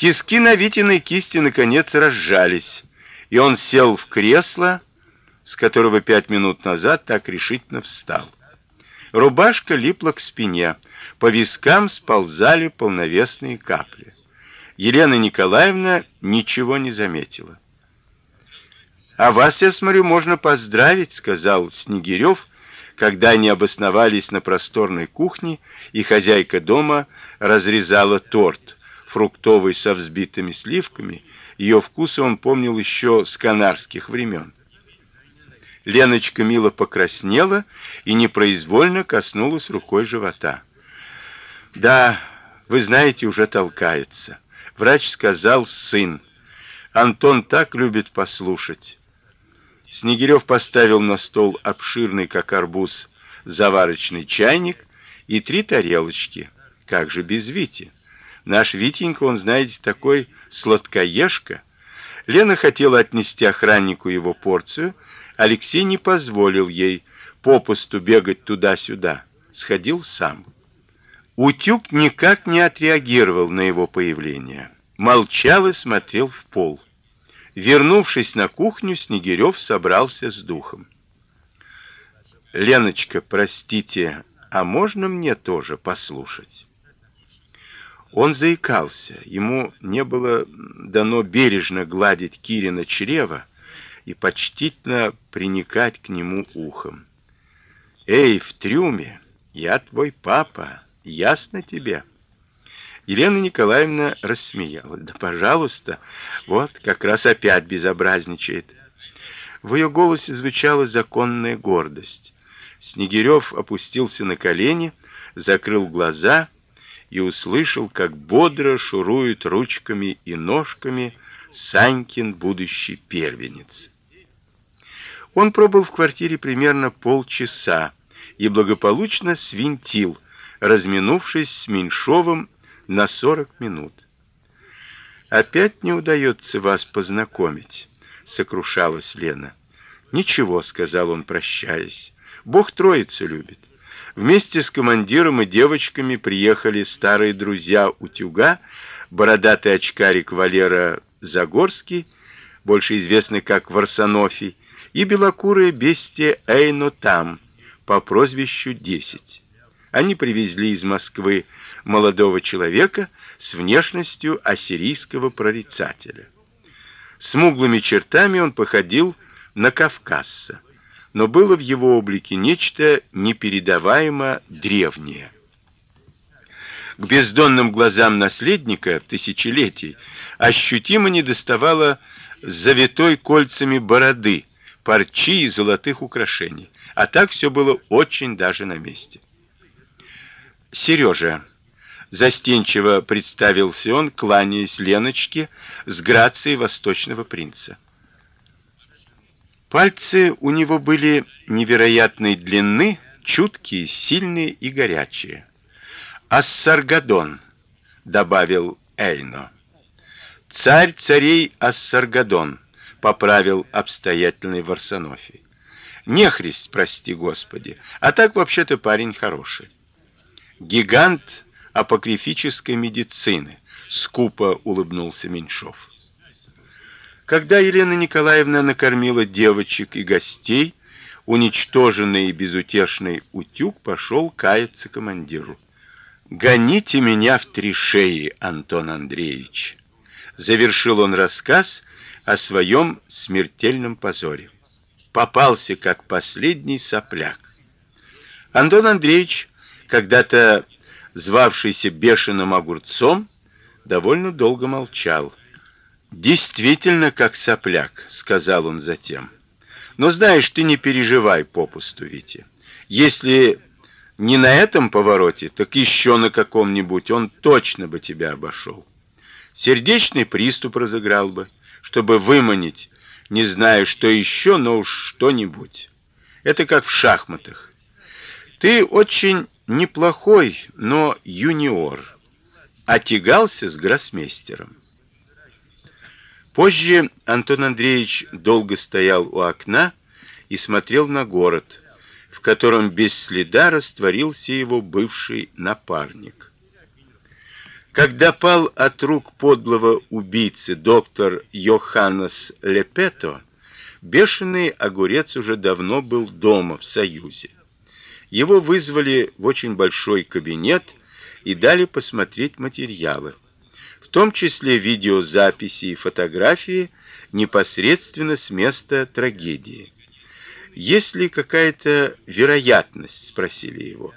Тиски на Витиной кисти наконец разжались, и он сел в кресло, с которого пять минут назад так решительно встал. Рубашка липла к спине, по вискам сползали полновесные капли. Елена Николаевна ничего не заметила. А вас, я смотрю, можно поздравить, сказал Снегирев, когда они обосновались на просторной кухне, и хозяйка дома разрезала торт, фруктовый со взбитыми сливками. Ее вкус он помнил еще с канарских времен. Леночка мило покраснела и непроизвольно коснулась рукой живота. Да, вы знаете, уже толкается. Врач сказал, сын. Антон так любит послушать. Снегирев поставил на стол обширный, как арбуз, заварочный чайник и три тарелочки. Как же без Вити? Наш Витенька, он, знаете, такой сладкоежка. Лена хотела отнести охраннику его порцию, Алексей не позволил ей попусту бегать туда-сюда, сходил сам. Утюг никак не отреагировал на его появление. Молчал и смотрел в пол. Вернувшись на кухню, Снегирев собрался с духом. Леночка, простите, а можно мне тоже послушать? Он заикался. Ему не было дано бережно гладить Кирина чрево и почтительно приникать к нему ухом. Эй, в трюме, я твой папа, ясно тебе? Елена Николаевна рассмеялась. Да, пожалуйста. Вот, как раз опять безобразничает. В ее голосе звучала законная гордость. Снегирев опустился на колени, закрыл глаза и услышал, как бодро шурует ручками и ножками Санькин будущий первенец. Он пробыл в квартире примерно полчаса и благополучно свинтил, разминувшись с Меньшовым на сорок минут. Опять не удается вас познакомить, сокрушалась Лена. Ничего, сказал он, прощаясь. Бог Троицу любит. Вместе с командиром и девочками приехали старые друзья Утюга, бородатый очкарик Валера Загорский, больше известный как Варсонофий, и белокурая бестия Эйно там по прозвищу Десять. Они привезли из Москвы молодого человека с внешностью ассирийского прорицателя. Смуглыми чертами он походил на кавказца, но было в его облике нечто непередаваемо древнее. К бездонным глазам наследника тысячелетий ощутимо недоставало завитой кольцами бороды, парчи и золотых украшений, а так все было очень даже на месте. Сережа застенчиво представился он, кланяясь Леночке с грацией восточного принца. Пальцы у него были невероятной длины, чуткие, сильные и горячие. Ассаргадон, добавил Эйно. Царь царей Ассаргадон, поправил обстоятельный Варсонофий. Нехрист, прости Господи, а так вообще-то парень хороший гигант апокрифической медицины, скупо улыбнулся Меньшов. Когда Елена Николаевна накормила девочек и гостей, уничтоженный и безутешный утюг пошел каяться командиру. Гоните меня в три шеи, Антон Андреевич. Завершил он рассказ о своем смертельном позоре. Попался как последний сопляк. Антон Андреевич когда-то звавшийся бешеным огурцом, довольно долго молчал. Действительно, как сопляк, сказал он затем. Но знаешь, ты не переживай попусту, Витя. Если не на этом повороте, так еще на каком-нибудь он точно бы тебя обошел. Сердечный приступ разыграл бы, чтобы выманить, не знаю, что еще, но уж что-нибудь. Это как в шахматах. Ты очень неплохой, но юниор, отягался с гроссмейстером. Позже Антон Андреевич долго стоял у окна и смотрел на город, в котором без следа растворился его бывший напарник. Когда пал от рук подлого убийцы доктор Йоханнес Лепето, бешеный огурец уже давно был дома в Союзе. Его вызвали в очень большой кабинет и дали посмотреть материалы, в том числе видеозаписи и фотографии непосредственно с места трагедии. Есть ли какая-то вероятность, спросили его,